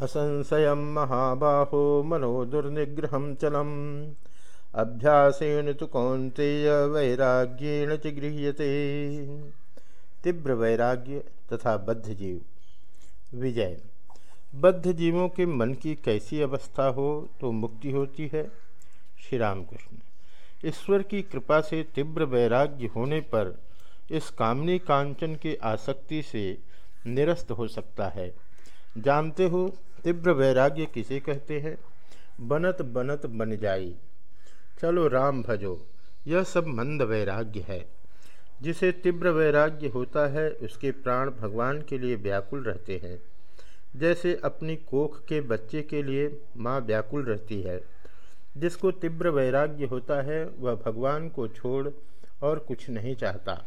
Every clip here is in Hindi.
असंशय महाबाहो मनो दुर्निग्रह चलम। अभ्यासेन तो कौंतेय वैराग्येण च गृह्यते। तीव्र वैराग्य तथा बद्ध जीव विजय। बद्ध जीवों के मन की कैसी अवस्था हो तो मुक्ति होती है। श्री रामकृष्ण ईश्वर की कृपा से तीव्र वैराग्य होने पर इस कामनी कांचन की आसक्ति से निरस्त हो सकता है। जानते हो, तीव्र वैराग्य किसे कहते हैं? बनत बनत बन जाई। चलो राम भजो, यह सब मंद वैराग्य है। जिसे तीव्र वैराग्य होता है, उसके प्राण भगवान के लिए व्याकुल रहते हैं। जैसे अपनी कोख के बच्चे के लिए माँ व्याकुल रहती है। जिसको तीव्र वैराग्य होता है, वह भगवान को छोड़ और कुछ नहीं चाहता।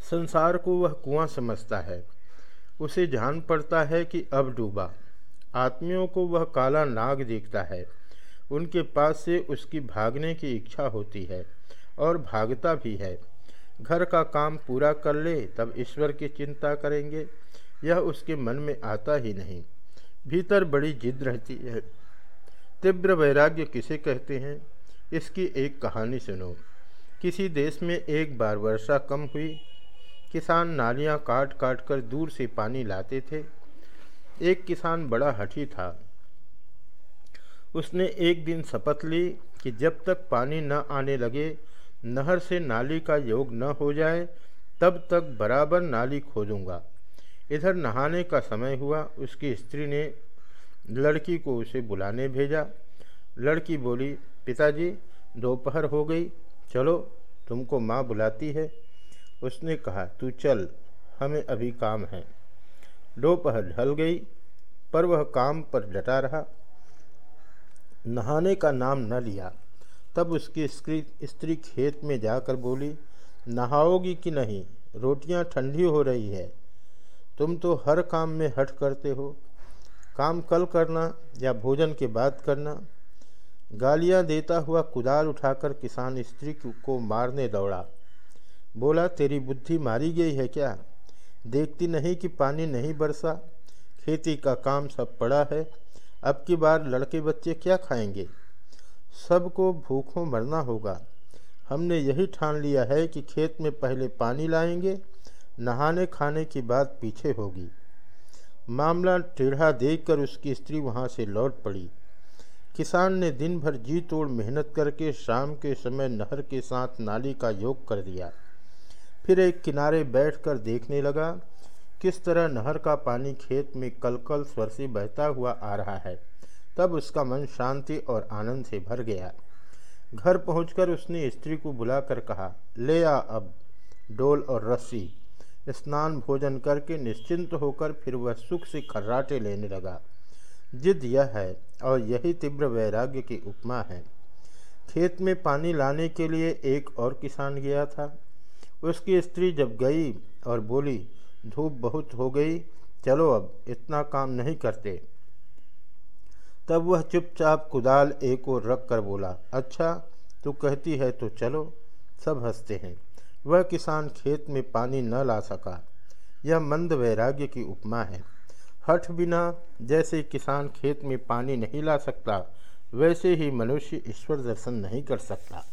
संसार को वह कुआँ समझता है। उसे जान पड़ता है कि अब डूबा। आत्मियों को वह काला नाग देखता है। उनके पास से उसकी भागने की इच्छा होती है और भागता भी है। घर का काम पूरा कर ले, तब ईश्वर की चिंता करेंगे। यह उसके मन में आता ही नहीं। भीतर बड़ी जिद रहती है। तीव्र वैराग्य किसे कहते हैं? इसकी एक कहानी सुनो। किसी देश में एक बार वर्षा कम हुई किसान नालियाँ काट काट कर दूर से पानी लाते थे। एक किसान बड़ा हठी था। उसने एक दिन शपथ ली कि जब तक पानी न आने लगे, नहर से नाली का योग न हो जाए, तब तक बराबर नाली खोदूँगा। इधर नहाने का समय हुआ। उसकी स्त्री ने लड़की को उसे बुलाने भेजा। लड़की बोली, पिताजी, दोपहर हो गई। चलो, तुमको माँ बुलाती है। उसने कहा, तू चल, हमें अभी काम है। दोपहर ढल गई, पर वह काम पर डटा रहा। नहाने का नाम न लिया। तब उसकी स्त्री खेत में जाकर बोली, नहाओगी कि नहीं? रोटियाँ ठंडी हो रही है। तुम तो हर काम में हट करते हो। काम कल करना या भोजन के बाद करना। गालियाँ देता हुआ कुदाल उठाकर किसान स्त्री को मारने दौड़ा। बोला, तेरी बुद्धि मारी गई है क्या? देखती नहीं कि पानी नहीं बरसा? खेती का काम सब पड़ा है। अब की बार लड़के बच्चे क्या खाएँगे? सबको भूखों मरना होगा। हमने यही ठान लिया है कि खेत में पहले पानी लाएँगे, नहाने खाने की बात पीछे होगी। मामला टेढ़ा देखकर उसकी स्त्री वहाँ से लौट पड़ी। किसान ने दिन भर जी तोड़ मेहनत करके शाम के समय नहर के साथ नाली का योग कर दिया। फिर एक किनारे बैठकर देखने लगा, किस तरह नहर का पानी खेत में कलकल स्वर से बहता हुआ आ रहा है। तब उसका मन शांति और आनंद से भर गया। घर पहुंचकर उसने स्त्री को बुलाकर कहा, ले आ अब डोल और रस्सी। स्नान भोजन करके निश्चिंत होकर फिर वह सुख से खर्राटे लेने लगा। जिद यह है और यही तीव्र वैराग्य की उपमा है। खेत में पानी लाने के लिए एक और किसान गया था। उसकी स्त्री जब गई और बोली, धूप बहुत हो गई, चलो अब, इतना काम नहीं करते। तब वह चुपचाप कुदाल एक और रख कर बोला अच्छा तू कहती है तो चलो, सब हँसते हैं। वह किसान खेत में पानी न ला सका। यह मंद वैराग्य की उपमा है। हठ बिना जैसे किसान खेत में पानी नहीं ला सकता, वैसे ही मनुष्य ईश्वर दर्शन नहीं कर सकता।